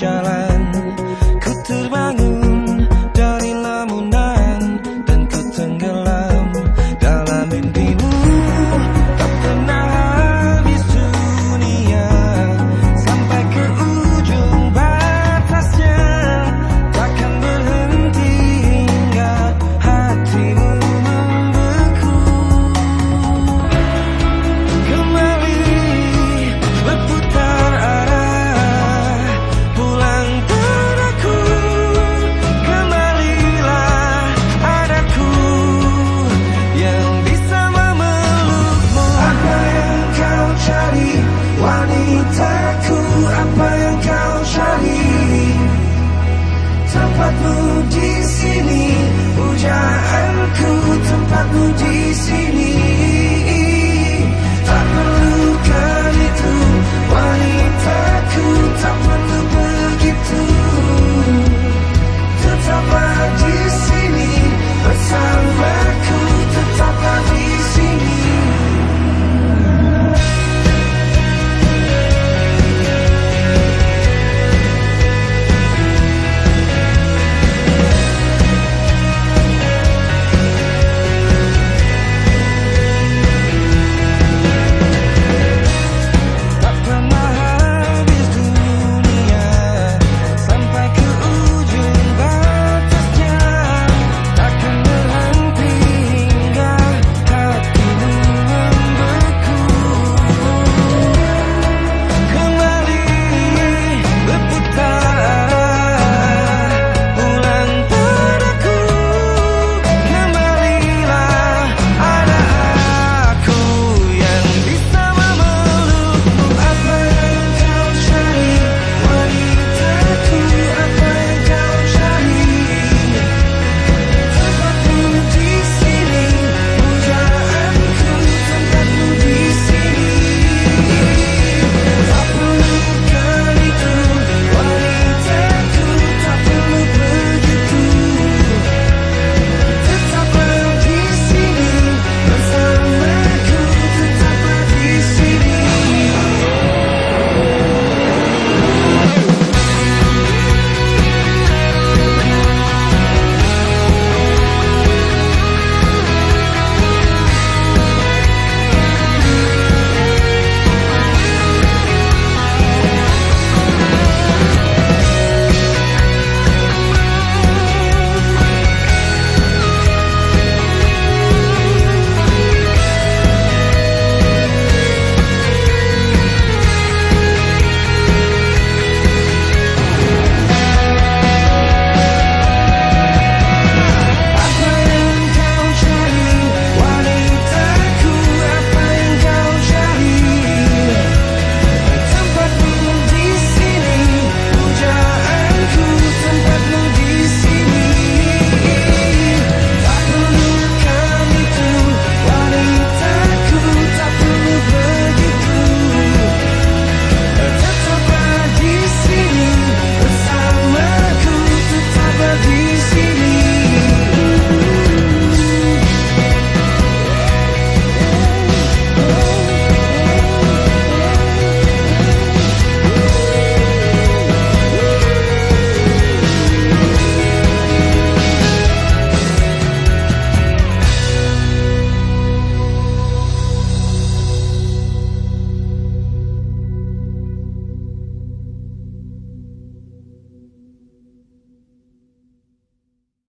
下来。Tempatmu di sini, pujaanku tempatmu di sini.